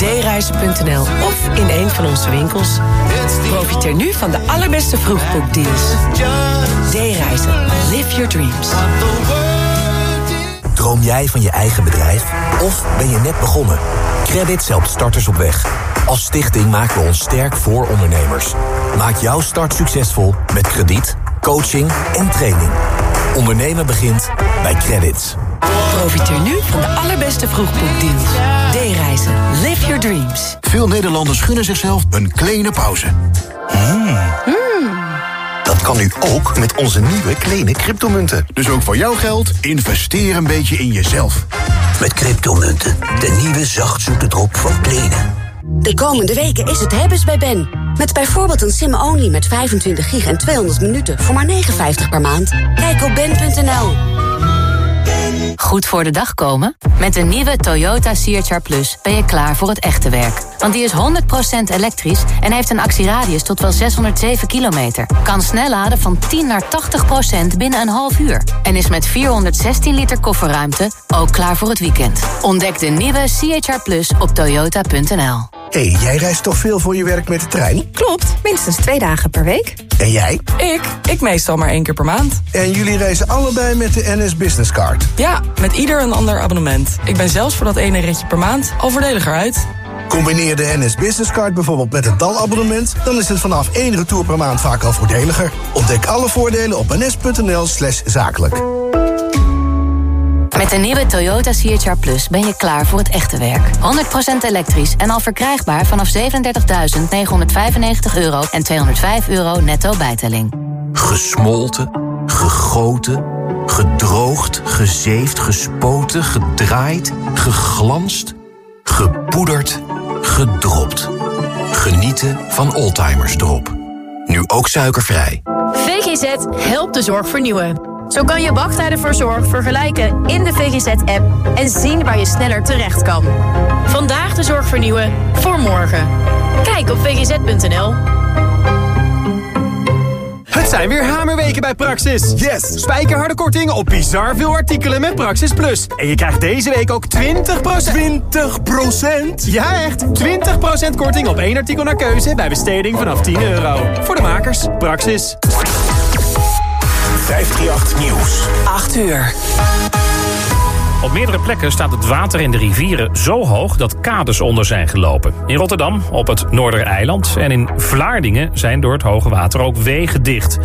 dereizen.nl of in een van onze winkels. Profiteer nu van de allerbeste vroegboekdeals. D-reizen. Live your dreams. Droom jij van je eigen bedrijf? Of ben je net begonnen? Credits helpt starters op weg. Als stichting maken we ons sterk voor ondernemers. Maak jouw start succesvol met krediet, coaching en training. Ondernemen begint bij Credits. Profiteer nu van de allerbeste vroegboekdeals. D-reizen. Live your dreams. Veel Nederlanders gunnen zichzelf een kleine pauze. Dat kan nu ook met onze nieuwe kleine cryptomunten. Dus ook voor jouw geld, investeer een beetje in jezelf. Met cryptomunten, de nieuwe zachtzoete drop van Plenen. De komende weken is het hebben's bij Ben. Met bijvoorbeeld een sim-only met 25 gig en 200 minuten voor maar 59 per maand. Kijk op ben.nl. Goed voor de dag komen? Met de nieuwe Toyota CHR Plus ben je klaar voor het echte werk. Want die is 100% elektrisch en heeft een actieradius tot wel 607 kilometer. Kan snel laden van 10 naar 80% binnen een half uur. En is met 416 liter kofferruimte ook klaar voor het weekend. Ontdek de nieuwe CHR Plus op toyota.nl. Hé, hey, jij reist toch veel voor je werk met de trein? Klopt, minstens twee dagen per week. En jij? Ik? Ik meestal maar één keer per maand. En jullie reizen allebei met de NS Business Card? Ja, met ieder een ander abonnement. Ik ben zelfs voor dat ene ritje per maand al voordeliger uit. Combineer de NS Business Card bijvoorbeeld met het DAL-abonnement... dan is het vanaf één retour per maand vaak al voordeliger. Ontdek alle voordelen op ns.nl zakelijk. Met de nieuwe Toyota CHR Plus ben je klaar voor het echte werk. 100% elektrisch en al verkrijgbaar vanaf 37.995 euro en 205 euro netto bijtelling. Gesmolten, gegoten, gedroogd, gezeefd, gespoten, gedraaid, geglanst, gepoederd, gedropt. Genieten van Oldtimers Drop. Nu ook suikervrij. VGZ helpt de zorg vernieuwen. Zo kan je wachttijden voor zorg vergelijken in de VGZ-app en zien waar je sneller terecht kan. Vandaag de zorg vernieuwen voor morgen. Kijk op vgz.nl. Het zijn weer hamerweken bij Praxis. Yes! Spijkerharde korting op bizar veel artikelen met Praxis Plus. En je krijgt deze week ook 20%... 20%? Ja, echt! 20% korting op één artikel naar keuze bij besteding vanaf 10 euro. Voor de makers, Praxis. 538 Nieuws. 8 uur. Op meerdere plekken staat het water in de rivieren zo hoog dat kades onder zijn gelopen. In Rotterdam, op het Noordereiland en in Vlaardingen zijn door het hoge water ook wegen dicht.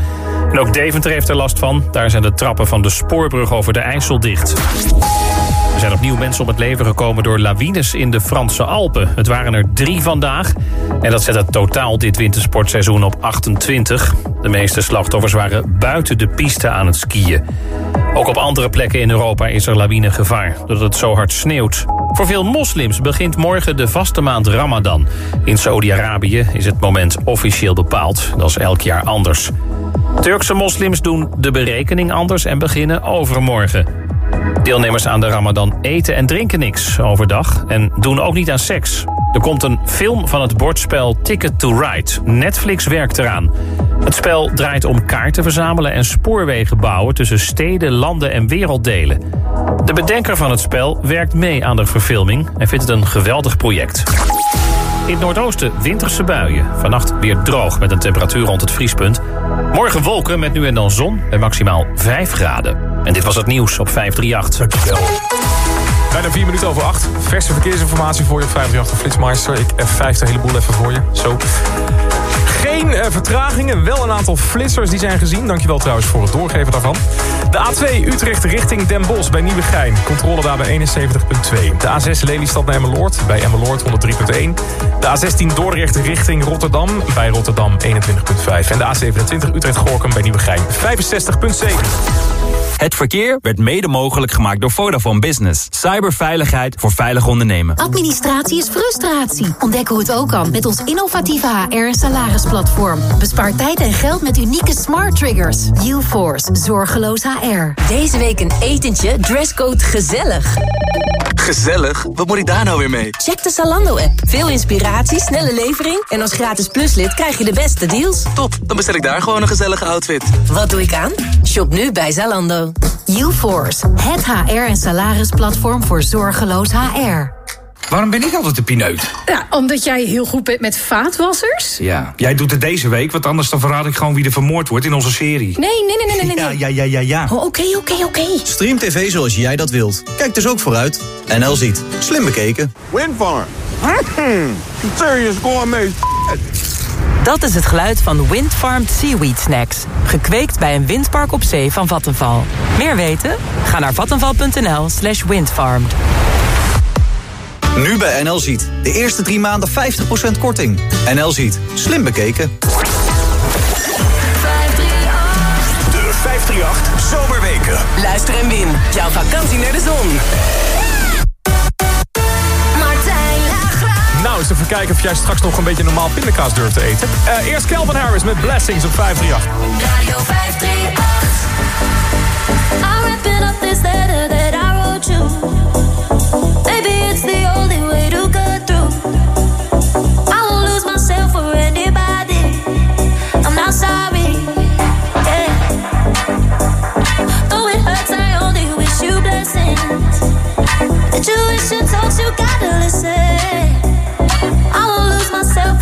En ook Deventer heeft er last van. Daar zijn de trappen van de spoorbrug over de IJssel dicht. Er zijn opnieuw mensen om het leven gekomen door lawines in de Franse Alpen. Het waren er drie vandaag. En dat zet het totaal dit wintersportseizoen op 28. De meeste slachtoffers waren buiten de piste aan het skiën. Ook op andere plekken in Europa is er lawinegevaar, doordat het zo hard sneeuwt. Voor veel moslims begint morgen de vaste maand Ramadan. In Saudi-Arabië is het moment officieel bepaald. Dat is elk jaar anders. Turkse moslims doen de berekening anders en beginnen overmorgen. Deelnemers aan de Ramadan eten en drinken niks overdag en doen ook niet aan seks. Er komt een film van het bordspel Ticket to Ride. Netflix werkt eraan. Het spel draait om kaarten verzamelen en spoorwegen bouwen... tussen steden, landen en werelddelen. De bedenker van het spel werkt mee aan de verfilming... en vindt het een geweldig project. In het noordoosten winterse buien. Vannacht weer droog met een temperatuur rond het vriespunt. Morgen wolken met nu en dan zon en maximaal 5 graden. En dit was het nieuws op 538. Dankjewel. Bijna 4 minuten over 8. Verse verkeersinformatie voor je op 538 Flitsmeister. Ik F5 de hele boel even voor je. Zo. Geen uh, vertragingen, wel een aantal flitsers die zijn gezien. Dankjewel trouwens voor het doorgeven daarvan. De A2 Utrecht richting Den Bosch bij Nieuwegein. Controle daar bij 71.2. De A6 Lelystad naar Emmeloord bij Emmeloord 103.1. De A16 Dordrecht richting Rotterdam bij Rotterdam 21.5. En de A27 Utrecht-Gorkum bij Nieuwegein 65.7. Het verkeer werd mede mogelijk gemaakt door Vodafone Business. Cyberveiligheid voor veilig ondernemen. Administratie is frustratie. Ontdek hoe het ook kan met ons innovatieve HR- en salarisplatform. Bespaar tijd en geld met unieke smart triggers. UForce, zorgeloos HR. Deze week een etentje, dresscode gezellig. Gezellig? Wat moet ik daar nou weer mee? Check de Zalando-app. Veel inspiratie, snelle levering... en als gratis pluslid krijg je de beste deals. Top, dan bestel ik daar gewoon een gezellige outfit. Wat doe ik aan? Shop nu bij Zalando. UForce, het HR- en salarisplatform voor zorgeloos HR. Waarom ben ik altijd de pineut? Ja, omdat jij heel goed bent met vaatwassers. Ja, jij doet het deze week, want anders dan verraad ik gewoon wie er vermoord wordt in onze serie. Nee, nee, nee, nee, nee. nee. Ja, ja, ja, ja, ja. Oh, Oké, oké, oké. Stream TV zoals jij dat wilt. Kijk dus ook vooruit. NL ziet. Slim bekeken. Windfarm. Mm, serious gourmet Dat is het geluid van Windfarmed Seaweed Snacks. Gekweekt bij een windpark op zee van Vattenval. Meer weten? Ga naar vattenval.nl slash windfarmed. Nu bij NL Ziet. De eerste drie maanden 50% korting. NL Ziet. Slim bekeken. De 538 Zomerweken. Luister en win. Jouw vakantie naar de zon. Nou, eens even kijken of jij straks nog een beetje normaal pindakaas durft te eten. Uh, eerst Calvin Harris met Blessings op 538. Radio 538. I'm wrapping up this letter that I wrote you. You gotta listen. I won't lose myself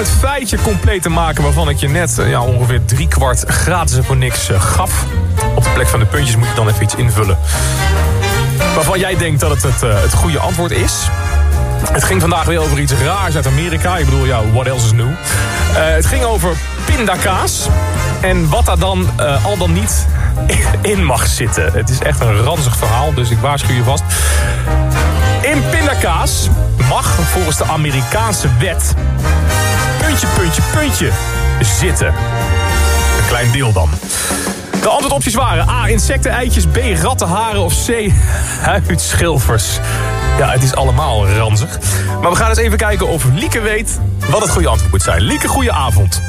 het feitje compleet te maken... waarvan ik je net eh, ja, ongeveer drie kwart gratis voor niks eh, gaf. Op de plek van de puntjes moet je dan even iets invullen. Waarvan jij denkt dat het het, eh, het goede antwoord is. Het ging vandaag weer over iets raars uit Amerika. Ik bedoel, ja, what else is new? Het ging over pindakaas. En wat daar dan al dan niet in mag zitten. Het is echt een ranzig verhaal, dus ik waarschuw je vast. In pindakaas mag volgens de Amerikaanse wet... puntje, puntje, puntje zitten. Een klein deel dan. De antwoordopties waren A. Insecten, eitjes. B. Ratten, haren. Of C. Huidschilfers. Ja, het is allemaal ranzig. Maar we gaan eens even kijken of Lieke weet wat het goede antwoord moet zijn. Lieke, goede avond.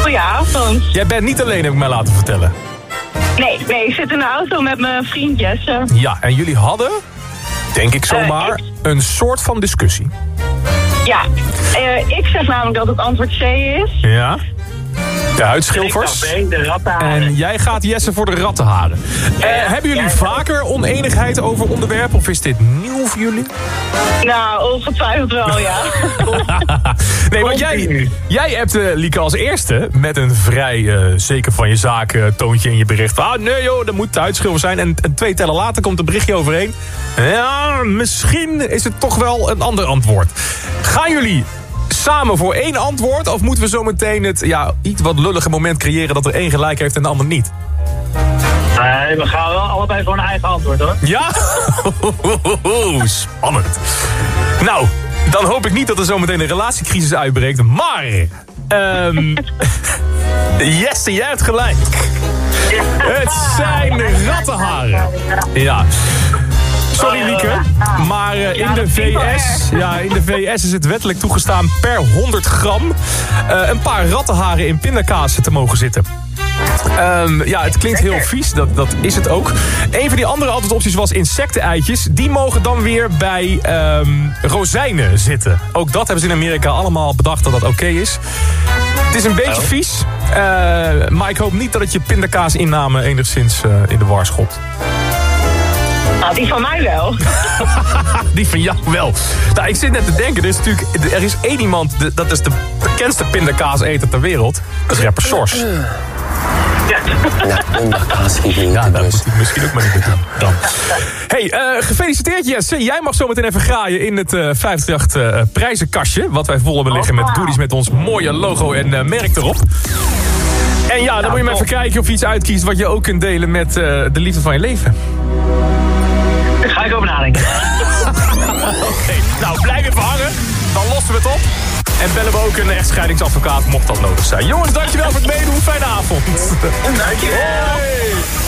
Goedenavond. Jij bent niet alleen, heb ik mij laten vertellen. Nee, nee, ik zit in de auto met mijn vriendjes. eh. Ja, en jullie hadden, denk ik zomaar, een soort van discussie. Ja, eh, ik zeg namelijk dat het antwoord C is. Ja. De huidschilfers. En jij gaat Jesse voor de rattenharen. Eh, hebben jullie vaker oneenigheid over onderwerpen of is dit nieuw voor jullie? Nou, ongetwijfeld wel, ja. nee, want jij, jij hebt uh, Lieke als eerste met een vrij eh, zeker van je zaak eh, toontje in je bericht. Ah, nee joh, dat moet de huidschilfer zijn. En, en twee tellen later komt een berichtje overheen. Ja, misschien is het toch wel een ander antwoord. Gaan jullie samen voor één antwoord? Of moeten we zo meteen het ja, iets wat lullige moment creëren dat er één gelijk heeft en de ander niet? Nee, we gaan wel allebei voor een eigen antwoord hoor. Ja? Spannend. Nou, dan hoop ik niet dat er zometeen een relatiecrisis uitbreekt. Maar, ehm Jesse, jij hebt gelijk. Het zijn rattenharen. Ja. Sorry Lieke, maar eh, in de VS, ja, in de VS is het wettelijk toegestaan per 100 gram eh, een paar rattenharen in pindakaas te mogen zitten. Ehm, ja, het klinkt heel vies, dat, dat is het ook. Een van die andere antwoordopties was insecteneitjes. Die mogen dan weer bij ehm, rozijnen zitten. Ook dat hebben ze in Amerika allemaal bedacht dat dat oké is. Het is een beetje vies, eh, maar ik hoop niet dat het je pindakaasinname enigszins eh, in de war schopt. Nou, die van mij wel. Die van jou wel. Nou, ik zit net te denken, er is natuurlijk er is één iemand, dat is de bekendste pindakaaseter ter wereld. Dat is rapper Sors. Ja, Ja, dat moet ik misschien ook maar niet doen. Dan. Hey, eh, gefeliciteerd Jesse. Jij mag zo meteen even graaien in het eh 538 eh, prijzenkastje. Wat wij vol hebben liggen met goodies met ons mooie logo en merk erop. En ja, dan moet je maar even kijken of je iets uitkiest wat je ook kunt delen met eh, de liefde van je leven. Oké, nou blijf even hangen. Dan lossen we het op. En bellen we ook een echtscheidingsadvocaat, mocht dat nodig zijn. Jongens, dankjewel voor het meedoen. Fijne avond. Dankjewel. Hey.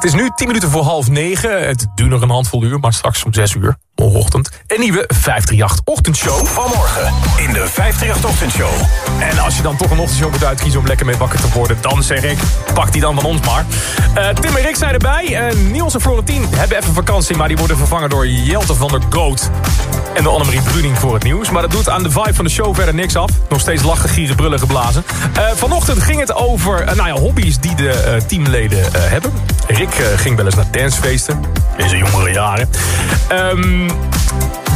Het is nu 10 minuten voor half 9. Het duurt nog een handvol uur, maar straks om 6 uur, morgenochtend... een nieuwe 538 ochtendshow. Vanmorgen in de 538 Ochtendshow. En als je dan toch een ochtendshow moet uitkiezen om lekker mee wakker te worden... dan zeg ik, pak die dan van ons maar. Eh, Tim en Rick zijn erbij. Eh, Niels en Florentien hebben even vakantie... maar die worden vervangen door Jelte van der Goot... en door Annemarie Bruning voor het nieuws. Maar dat doet aan de vibe van de show verder niks af. Nog steeds lachen, gieren, brullen geblazen. Eh, vanochtend ging het over nou ja, hobby's die de teamleden hebben. Rick eh, ging wel eens naar dancefeesten. In zijn jongere jaren. Ehm,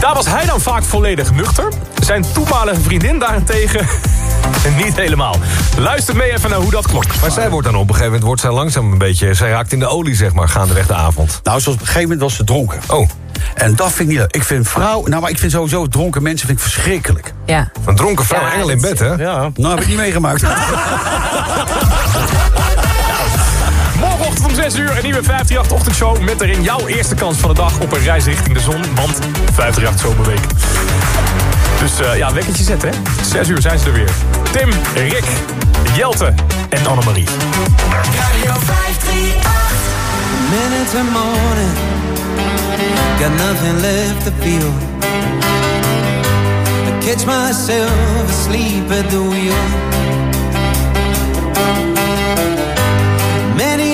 daar was hij dan vaak volledig nuchter. Zijn toenmalige vriendin daarentegen niet helemaal. Luister mee even naar hoe dat klopt. Maar zij wordt dan op een gegeven moment wordt zij langzaam een beetje... zij raakt in de olie, zeg maar, gaandeweg de avond. Nou, zoals op een gegeven moment was ze dronken. Oh. En dat vind ik niet leuk. Ik vind vrouw... Nou, maar ik vind sowieso dronken mensen vind ik verschrikkelijk. Ja. Een dronken vrouw, engel in bed, hè? Ja. Nou, heb ik niet meegemaakt. Morgenochtend om 6 uur een nieuwe 538 ochtendshow... met erin jouw eerste kans van de dag op een reis richting de zon. Want 538 Zomerweek. Dus eh, ja, wekkertje zetten, hè? 6 uur zijn ze er weer. Tim, Rick, Jelte en Annemarie. Radio 538. Minutes and morning, got nothing left to feel. I catch myself asleep at the wheel.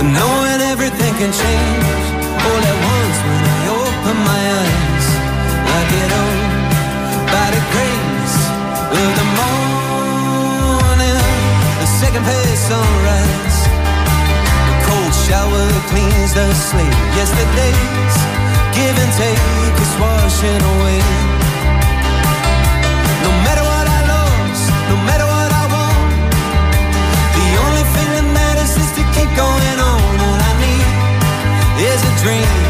Knowing everything can change all at once when I open my eyes. I get on by the grace of the morning, the second pay sunrise. The cold shower cleans the slate. Yesterday's give and take is washing away. dream.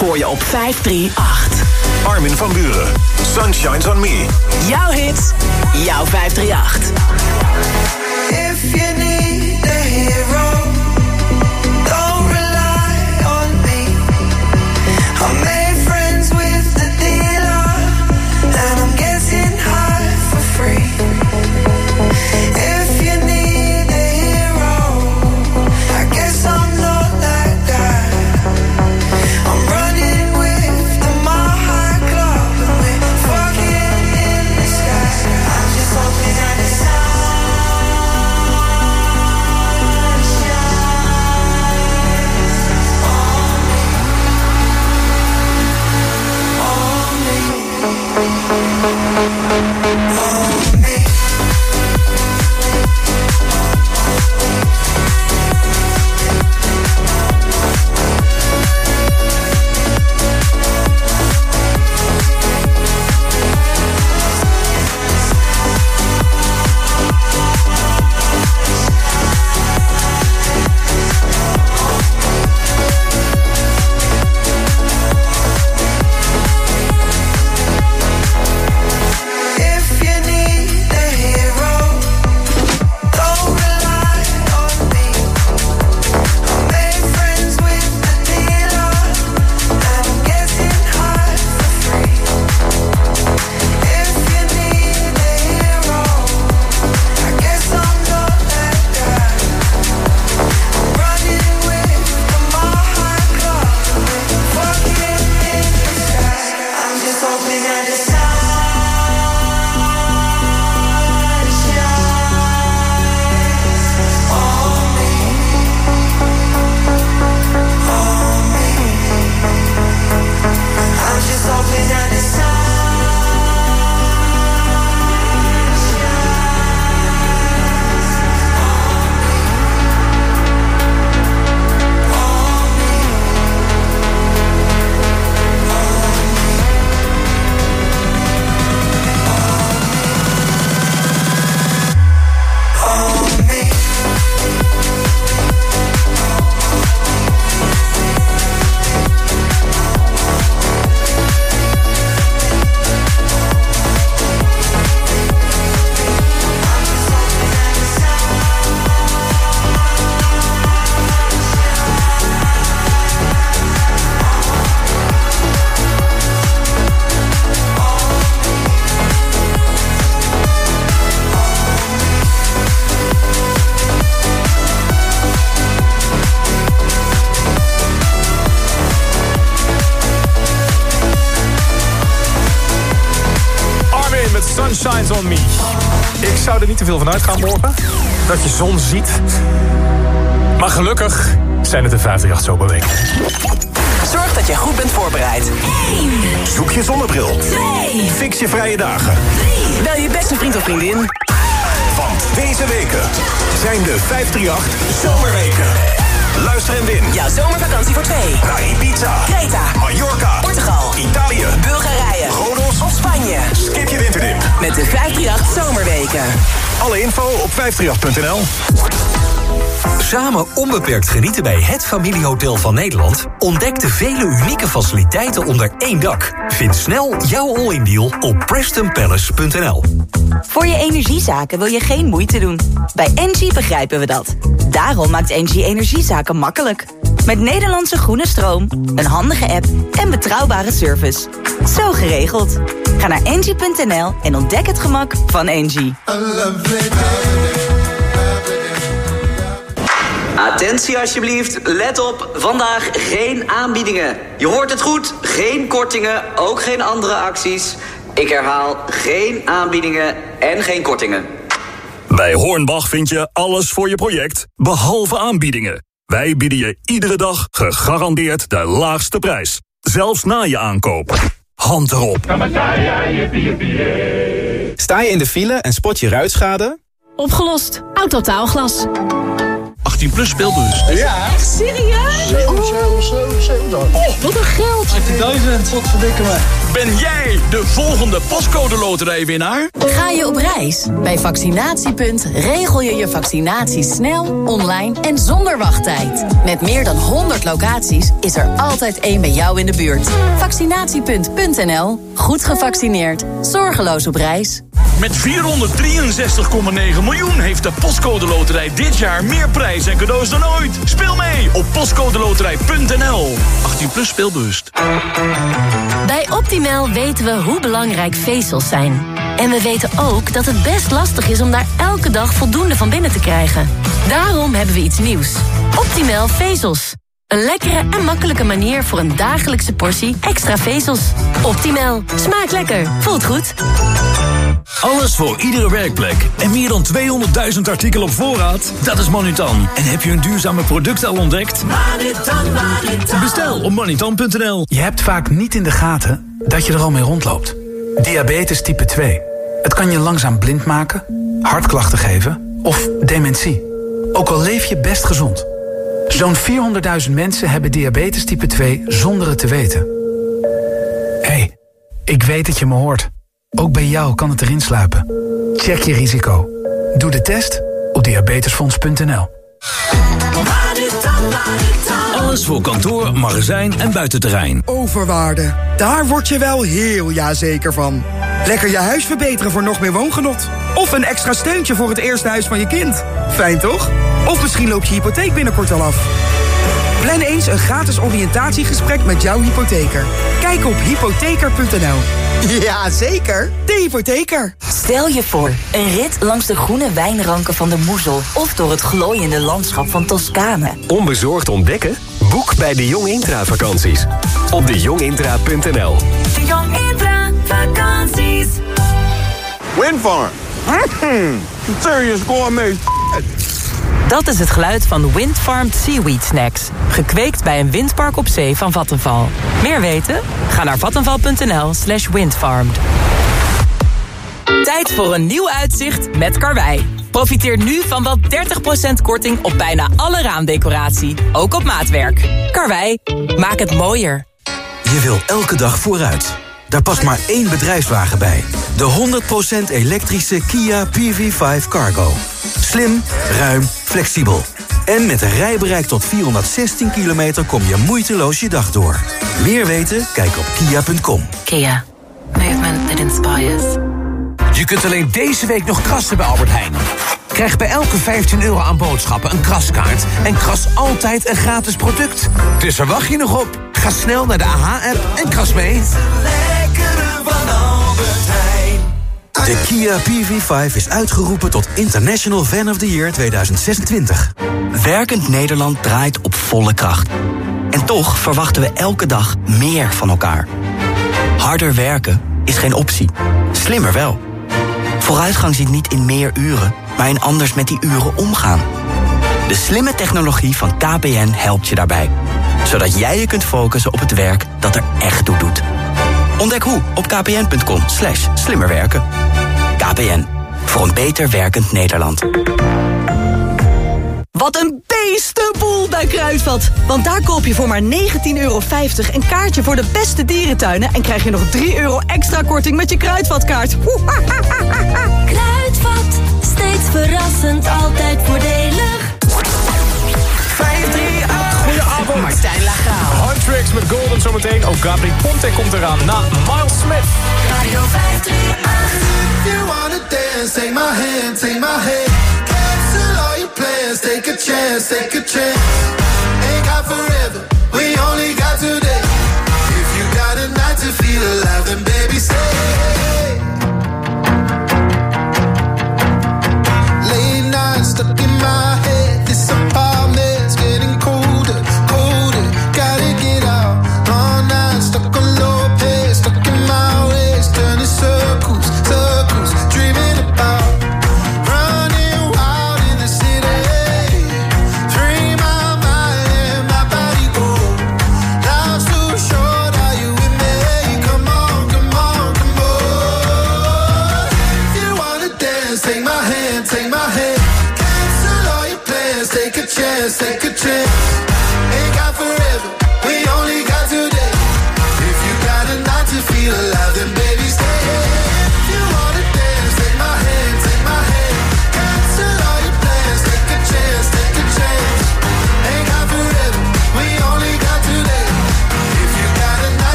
scoor je op 538. Armin van Buren. Sunshines on me. Jouw hits. Jouw 538. Veel van uitgaan morgen. Dat je zon ziet. Maar gelukkig zijn het de 538 zomerweken. Zorg dat je goed bent voorbereid. 1. Zoek je zonnebril. 2. Fix je vrije dagen. 3. Bel je beste vriend of vriendin. Want deze weken zijn de 538 zomerweken. Luister en win. Jouw zomervakantie voor twee. Naar Ibiza, Creta, Mallorca, Portugal, Italië, Bulgarije, Rodos of Spanje. Skip je winterdip. Met de 538 zomerweken. Alle info op 538.nl. Samen onbeperkt genieten bij het familiehotel van Nederland? Ontdek de vele unieke faciliteiten onder één dak. Vind snel jouw all-in deal op prestonpalace.nl. Voor je energiezaken wil je geen moeite doen. Bij Engie begrijpen we dat. Daarom maakt Engie energiezaken makkelijk. Met Nederlandse groene stroom, een handige app en betrouwbare service. Zo geregeld. Ga naar engie.nl en ontdek het gemak van Engie. Attentie alsjeblieft, let op, vandaag geen aanbiedingen. Je hoort het goed, geen kortingen, ook geen andere acties. Ik herhaal, geen aanbiedingen en geen kortingen. Bij Hornbach vind je alles voor je project, behalve aanbiedingen. Wij bieden je iedere dag gegarandeerd de laagste prijs. Zelfs na je aankoop. Hand erop. Sta je in de file en spot je ruitschade? Opgelost. Autotaalglas. 18 plus speelbus. Ja. Echt serieus? Oh, wat een geld. 18.000. Wat verdikken me. Ben jij de volgende postcode loterijwinnaar? Ga je op reis? Bij Vaccinatiepunt regel je je vaccinatie snel, online en zonder wachttijd. Met meer dan 100 locaties is er altijd één bij jou in de buurt. Vaccinatiepunt.nl. Goed gevaccineerd. Zorgeloos op reis. Met 463,9 miljoen heeft de Postcode Loterij dit jaar meer prijs en cadeaus dan ooit. Speel mee op postcodeloterij.nl. 18 plus speelbewust. Bij Optimal weten we hoe belangrijk vezels zijn. En we weten ook dat het best lastig is om daar elke dag voldoende van binnen te krijgen. Daarom hebben we iets nieuws. Optimal vezels. Een lekkere en makkelijke manier voor een dagelijkse portie extra vezels. Optimal. Smaakt lekker. Voelt goed. Alles voor iedere werkplek. En meer dan 200.000 artikelen op voorraad? Dat is Manutan. En heb je een duurzame product al ontdekt? Manutan, Manutan. Bestel op manutan.nl. Je hebt vaak niet in de gaten dat je er al mee rondloopt. Diabetes type 2. Het kan je langzaam blind maken, hartklachten geven of dementie. Ook al leef je best gezond. Zo'n 400.000 mensen hebben diabetes type 2 zonder het te weten. Hé, hey, ik weet dat je me hoort. Ook bij jou kan het erin sluipen. Check je risico. Doe de test op diabetesfonds.nl. Alles voor kantoor, magazijn en buitenterrein. Overwaarde. Daar word je wel heel jazeker van. Lekker je huis verbeteren voor nog meer woongenot. Of een extra steuntje voor het eerste huis van je kind. Fijn toch? Of misschien loopt je hypotheek binnenkort al af. Plan eens een gratis oriëntatiegesprek met jouw hypotheker. Kijk op hypotheker.nl. Ja, zeker. De hypotheker. Stel je voor, een rit langs de groene wijnranken van de Moezel... of door het glooiende landschap van Toscane. Onbezorgd ontdekken? Boek bij de Jong Intra vakanties. Op dejongintra.nl De Jong Intra vakanties. Windfarm. Mm, serious gourmet. Dat is het geluid van Windfarmed Seaweed Snacks. Gekweekt bij een windpark op zee van Vattenval. Meer weten? Ga naar vattenval.nl slash windfarmed. Tijd voor een nieuw uitzicht met Karwei. Profiteer nu van wel 30% korting op bijna alle raamdecoratie. Ook op maatwerk. Karwei, maak het mooier. Je wil elke dag vooruit. Daar past maar één bedrijfswagen bij. De 100% elektrische Kia PV5 Cargo. Slim, ruim, flexibel. En met een rijbereik tot 416 kilometer kom je moeiteloos je dag door. Meer weten? Kijk op kia.com. Kia. Movement that inspires. Je kunt alleen deze week nog krassen bij Albert Heijn. Krijg bij elke 15 euro aan boodschappen een kraskaart... en kras altijd een gratis product. Dus waar wacht je nog op? Ga snel naar de AH-app en kras mee. De Kia PV5 is uitgeroepen tot International Fan of the Year 2026. Werkend Nederland draait op volle kracht. En toch verwachten we elke dag meer van elkaar. Harder werken is geen optie. Slimmer wel. Vooruitgang zit niet in meer uren, maar in anders met die uren omgaan. De slimme technologie van KPN helpt je daarbij. Zodat jij je kunt focussen op het werk dat er echt toe doet. Ontdek hoe op kpn.com slash slimmerwerken. KPN, voor een beter werkend Nederland. Wat een beestenboel bij Kruidvat. Want daar koop je voor maar 19,50 euro een kaartje voor de beste dierentuinen... en krijg je nog 3 euro extra korting met je Kruidvatkaart. Oeh, Kruidvat, steeds verrassend, altijd voordelen. Goedemorgen. Martijn Lagraal. Hardtracks met Golden zometeen. Ook Gabriel Ponte komt eraan na Miles Smith. Radio chance, ain't got forever. We only got today. If you got a night to feel.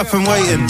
up and waiting.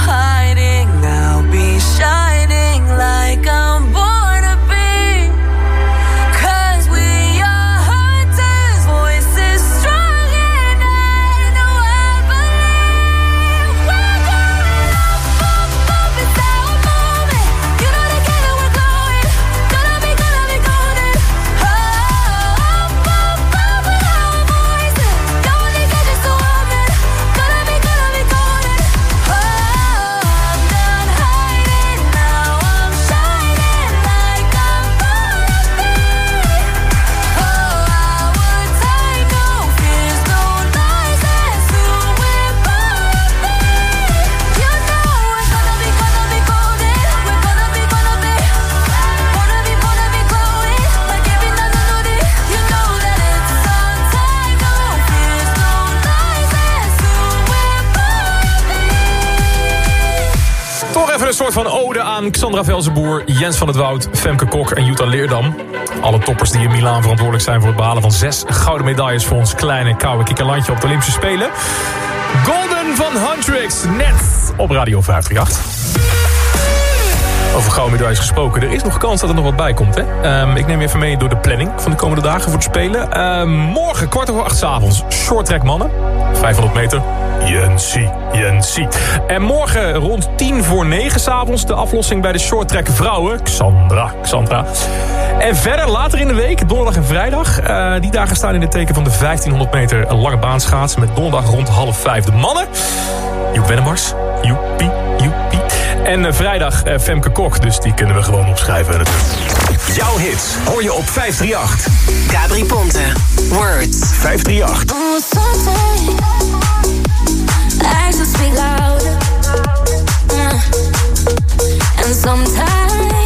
Sandra Velzenboer, Jens van het Woud, Femke Kok en Jutta Leerdam. Alle toppers die in Milaan verantwoordelijk zijn voor het behalen van zes gouden medailles voor ons kleine koude kikkerlandje op de Olympische Spelen. Golden van Huntrix, net op Radio 538. Over gouden medailles gesproken. Er is nog kans dat er nog wat bij komt. Hè? Ehm, ik neem je even mee door de planning van de komende dagen voor het spelen. Ehm, morgen kwart over acht s avonds. Short track mannen. 500 meter. Jensie, Jensie. En morgen rond tien voor negen s'avonds de aflossing bij de shorttrack vrouwen. Xandra, Xandra. En verder later in de week, donderdag en vrijdag. Eh, die dagen staan in het teken van de 1500 meter lange baanschaats. Met donderdag rond half vijf de mannen. Joep Wennemars, joepie, joepie. En eh, vrijdag eh, Femke Kok, dus die kunnen we gewoon opschrijven. Jouw hits hoor je op 538. Gabri Ponte, Words. 538. sometimes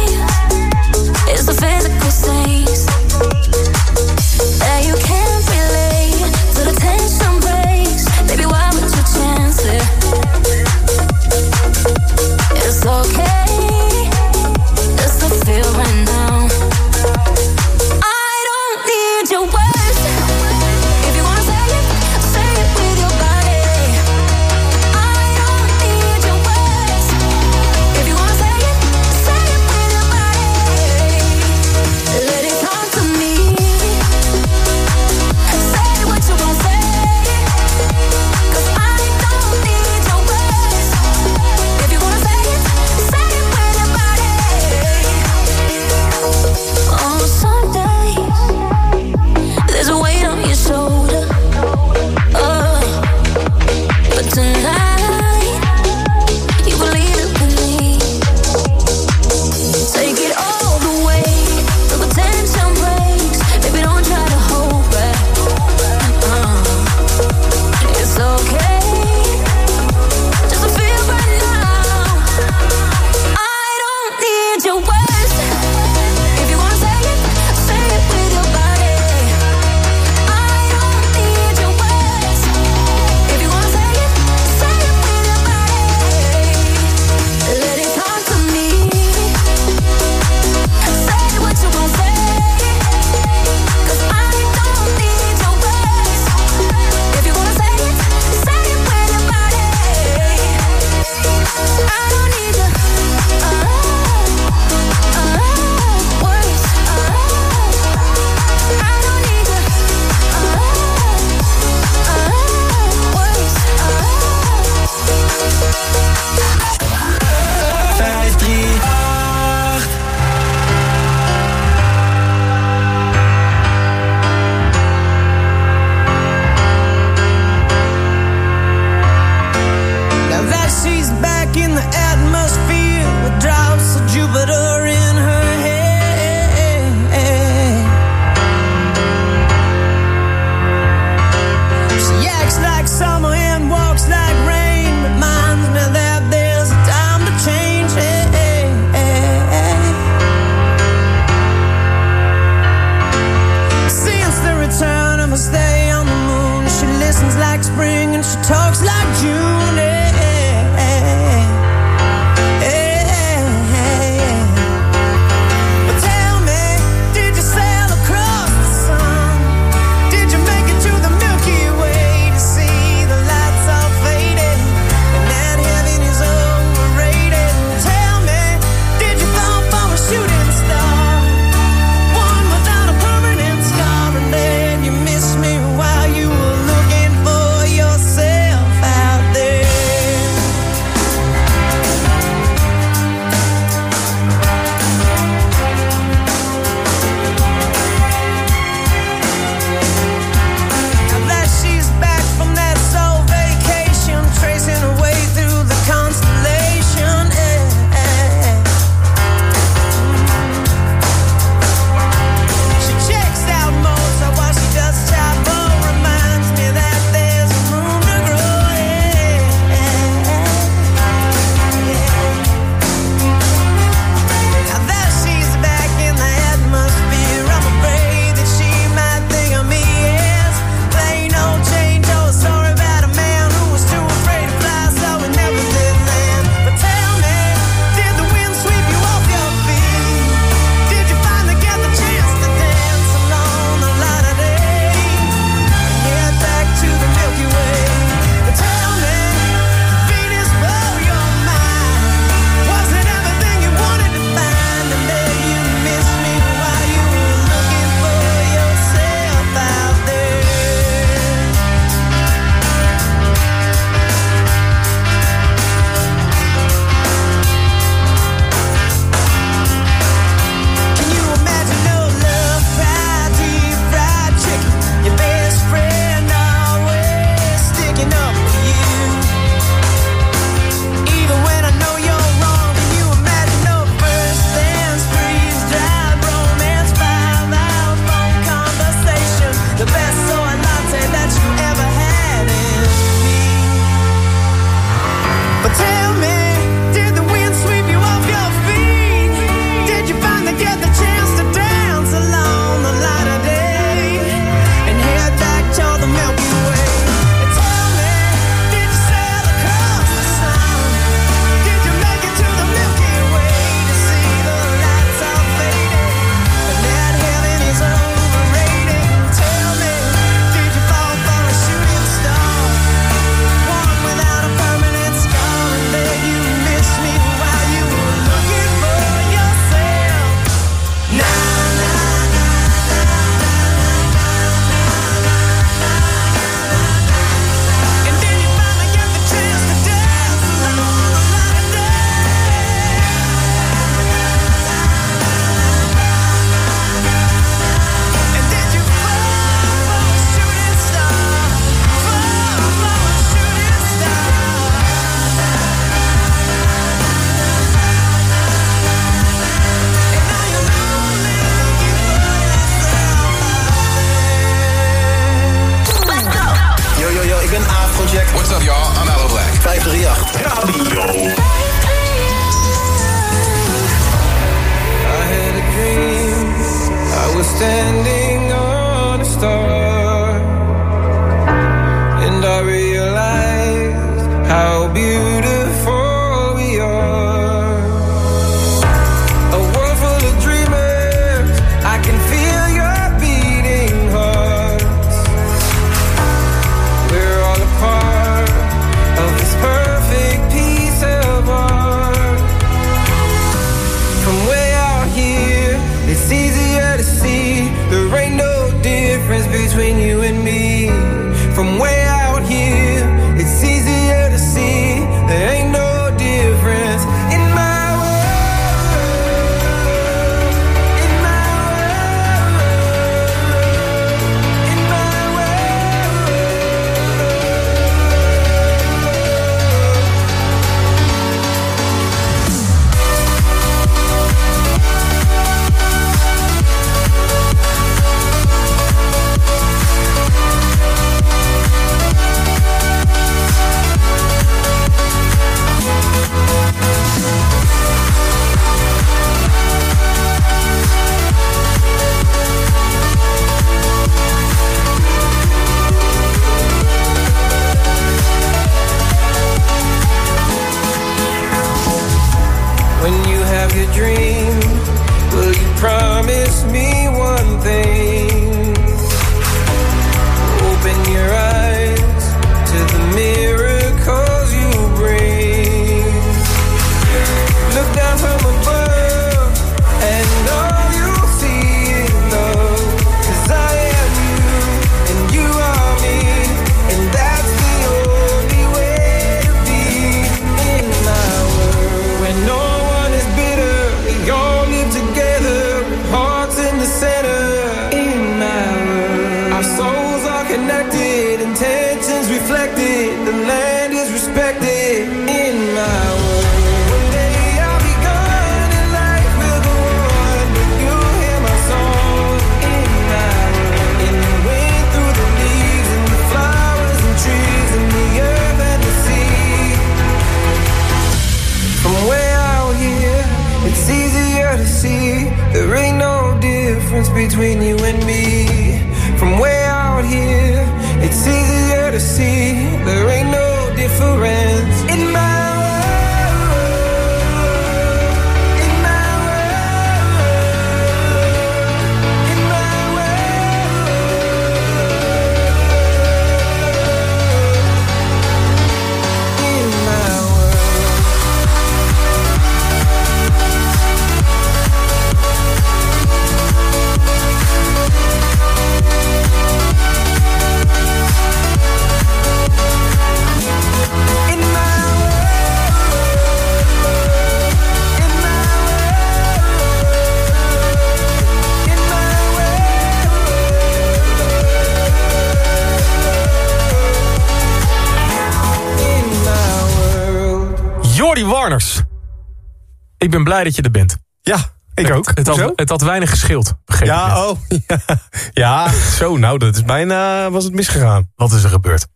Ik ben blij dat je er bent. Ja, ik ook. Het had, Hoezo? het had weinig gescheeld. begreep ik net. Ja, oh. Ja, ja, zo, nou, dat is bijna, was het misgegaan. Wat is er gebeurd?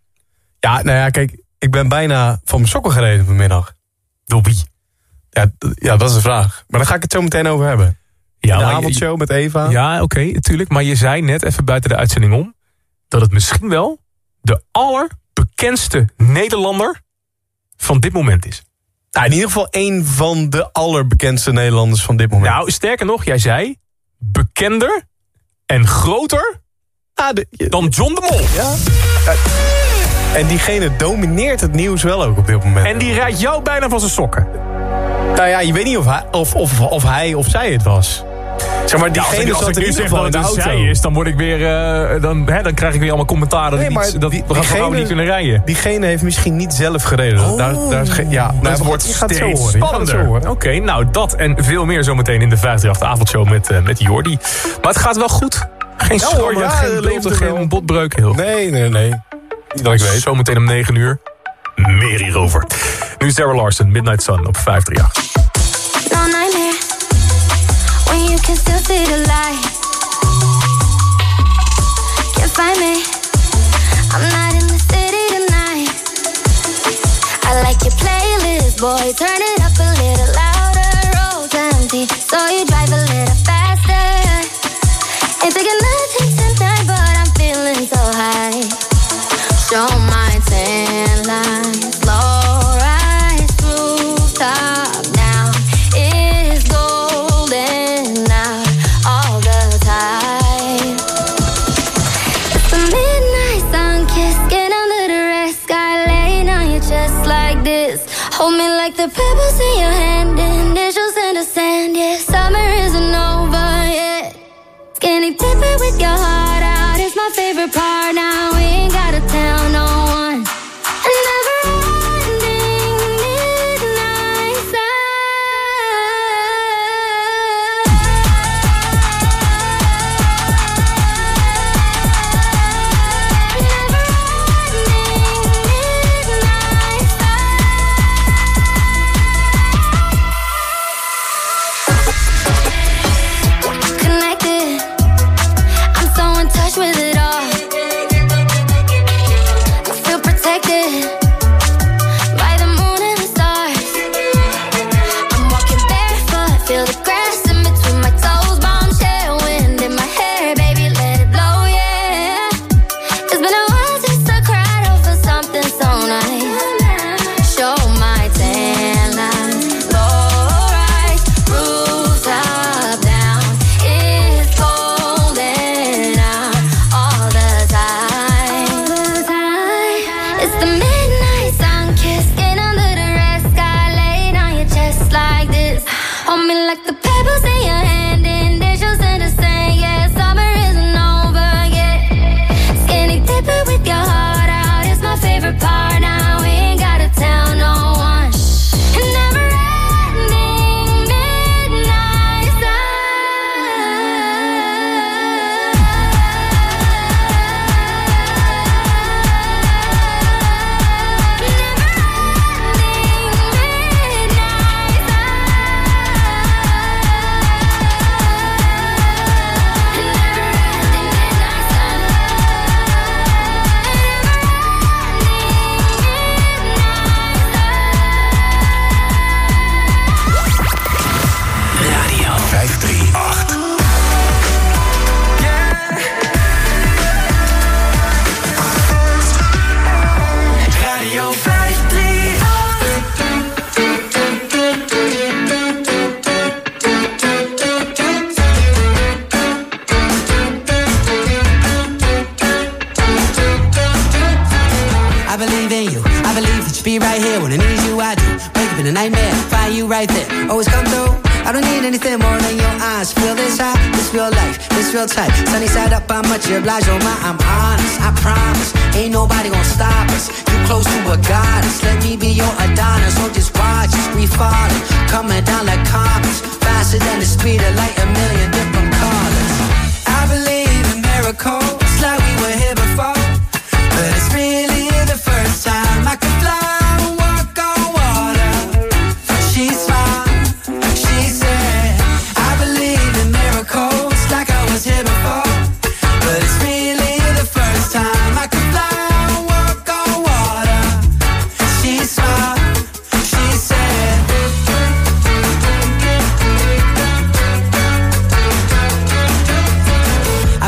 Ja, nou ja, kijk, ik ben bijna van mijn sokken gereden vanmiddag. Door wie? Ja, dat is de vraag. Maar daar ga ik het zo meteen over hebben. Ja, de avondshow met Eva. Ja, oké, natuurlijk. Maar je zei net even buiten de uitzending om... dat het misschien wel de allerbekendste Nederlander van dit moment is. Nou, in ieder geval één van de allerbekendste Nederlanders van dit moment. Nou, sterker nog, jij zei bekender en groter Ah, de- dan John de Mol. ja. En diegene domineert het nieuws wel ook op dit moment. En die rijdt jou bijna van zijn sokken. Nou ja, je weet niet of hij of, of, of, hij of zij het was. Zeg maar, Ja, als diegene ik, als ik nu zeg dat het de een zij is, dan, word ik weer, eh, dan, hè, dan krijg ik weer allemaal commentaren Nee, dat, maar dat die- diegene- niet kunnen rijden. Diegene heeft misschien niet zelf gereden. daar, daar ja, Dat wordt je gaat het zo steeds horen, zo spannender. Oké, nou dat en veel meer zometeen in de 58 avondshow met, eh, met Jordi. Maar het gaat wel goed. Geen Ja, schorje, ja, geen dat leeft bulten, wel. geen botbreuken. Heel Nee, nee, nee. Niet dat ik weet. Zometeen om 9 uur. Meer hierover. Nu is Sarah Larson, Midnight Sun op 538. Can't find me. I'm not in the city tonight. I like your playlist, boy. Turn it up a little louder. Roads empty, so you drive a little faster.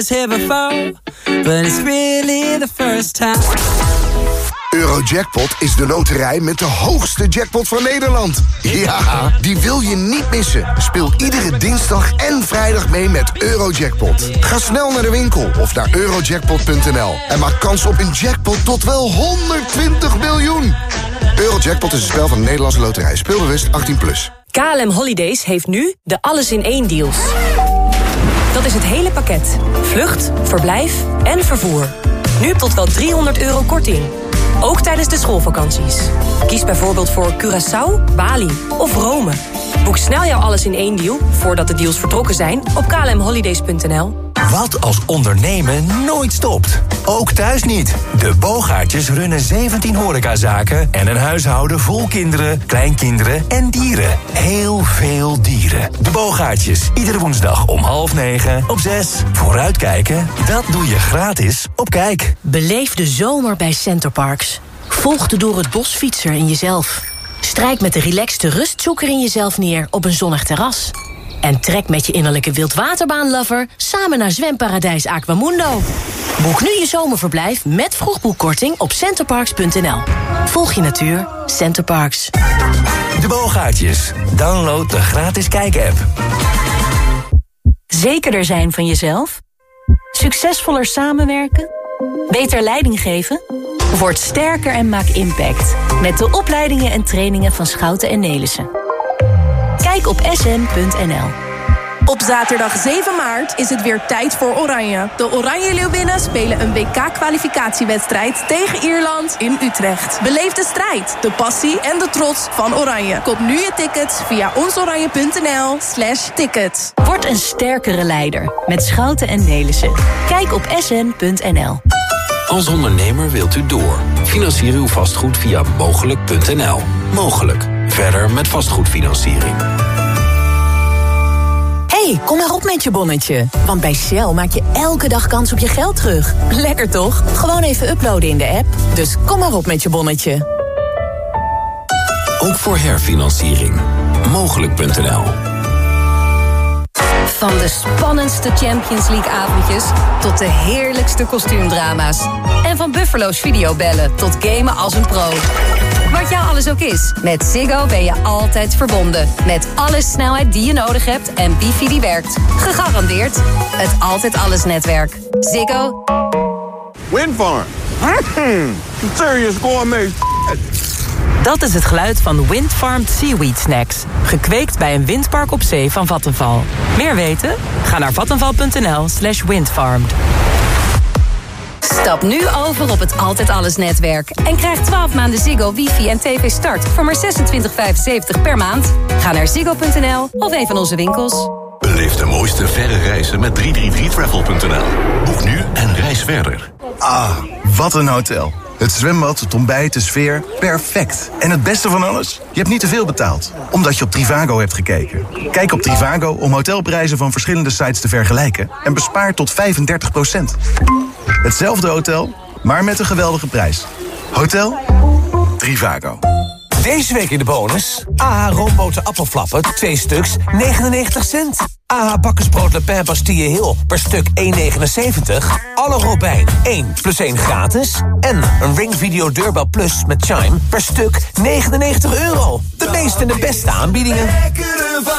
Was here before, but it's really the first time. Eurojackpot is de loterij met de hoogste jackpot van Nederland. Ja, die wil je niet missen. Speel iedere dinsdag en vrijdag mee met Eurojackpot. Ga snel naar de winkel of naar eurojackpot.nl en maak kans op een jackpot tot wel 120 miljoen. Eurojackpot is een spel van de Nederlandse loterij. Speelbewust 18+. Plus. KLM Holidays heeft nu de alles in één deals. Dat is het hele pakket. Vlucht, verblijf en vervoer. Nu tot wel 300 euro korting. Ook tijdens de schoolvakanties. Kies bijvoorbeeld voor Curaçao, Bali of Rome. Boek snel jouw alles in één deal, voordat de deals vertrokken zijn, op klmholidays.nl. Wat als ondernemen nooit stopt? Ook thuis niet. De Boogaartjes runnen 17 horecazaken en een huishouden vol kinderen, kleinkinderen en dieren. Heel veel dieren. De Boogaartjes, iedere woensdag om half negen op zes. Vooruitkijken, dat doe je gratis op Kijk. Beleef de zomer bij Centerparks. Volg de door het bos fietser in jezelf. Strijk met de relaxte rustzoeker in jezelf neer op een zonnig terras. En trek met je innerlijke wildwaterbaanlover samen naar zwemparadijs Aquamundo. Boek nu je zomerverblijf met vroegboekkorting op centerparks.nl. Volg je natuur, Centerparks. De Boogaartjes. Download de gratis Kijk-app. Zekerder zijn van jezelf? Succesvoller samenwerken? Beter leiding geven? Word sterker en maak impact. Met de opleidingen en trainingen van Schouten en Nelissen. Kijk op sn.nl. Op zaterdag 7 maart is het weer tijd voor Oranje. De Oranje Leeuwinnen spelen een WK-kwalificatiewedstrijd tegen Ierland in Utrecht. Beleef de strijd, de passie en de trots van Oranje. Koop nu je tickets via onsoranje.nl slash tickets. Word een sterkere leider met Schouten en Nelissen. Kijk op sn.nl. Als ondernemer wilt u door. Financier uw vastgoed via mogelijk.nl. Mogelijk. Verder met vastgoedfinanciering. hey, kom maar op met je bonnetje. Want bij Shell maak je elke dag kans op je geld terug. Lekker toch? Gewoon even uploaden in de app. Dus kom maar op met je bonnetje. Ook voor herfinanciering. Mogelijk.nl. Van de spannendste Champions League avondjes tot de heerlijkste kostuumdrama's. En van Buffalo's videobellen tot gamen als een pro. Wat jou alles ook is, met Ziggo ben je altijd verbonden. Met alle snelheid die je nodig hebt en wifi die werkt. Gegarandeerd het Altijd Alles netwerk. Ziggo. Windfarm. Mm, serious gourmet. Dat is het geluid van Windfarmed Seaweed Snacks. Gekweekt bij een windpark op zee van Vattenval. Meer weten? Ga naar vattenval.nl slash windfarmed. Stap nu over op het Altijd Alles netwerk. En krijg 12 maanden Ziggo, wifi en tv start voor maar 26,75 per maand. Ga naar ziggo.nl of een van onze winkels. Beleef de mooiste verre reizen met 333travel.nl. Boek nu en reis verder. Ah, wat een hotel. Het zwembad, het ontbijt, de sfeer, perfect. En het beste van alles? Je hebt niet te veel betaald, omdat je op Trivago hebt gekeken. Kijk op Trivago om hotelprijzen van verschillende sites te vergelijken... en bespaar tot 35% Hetzelfde hotel, maar met een geweldige prijs. Hotel Trivago. Deze week in de bonus. AH roomboten appelflappen, 2 stuks, 99 cent. AH bakkersbrood Le Pen Bastille Hill per stuk 1,79. Alle Robijn 1 plus 1 gratis. En een Ring Video Deurbel Plus met Chime per stuk 99 euro. De meeste en de beste aanbiedingen.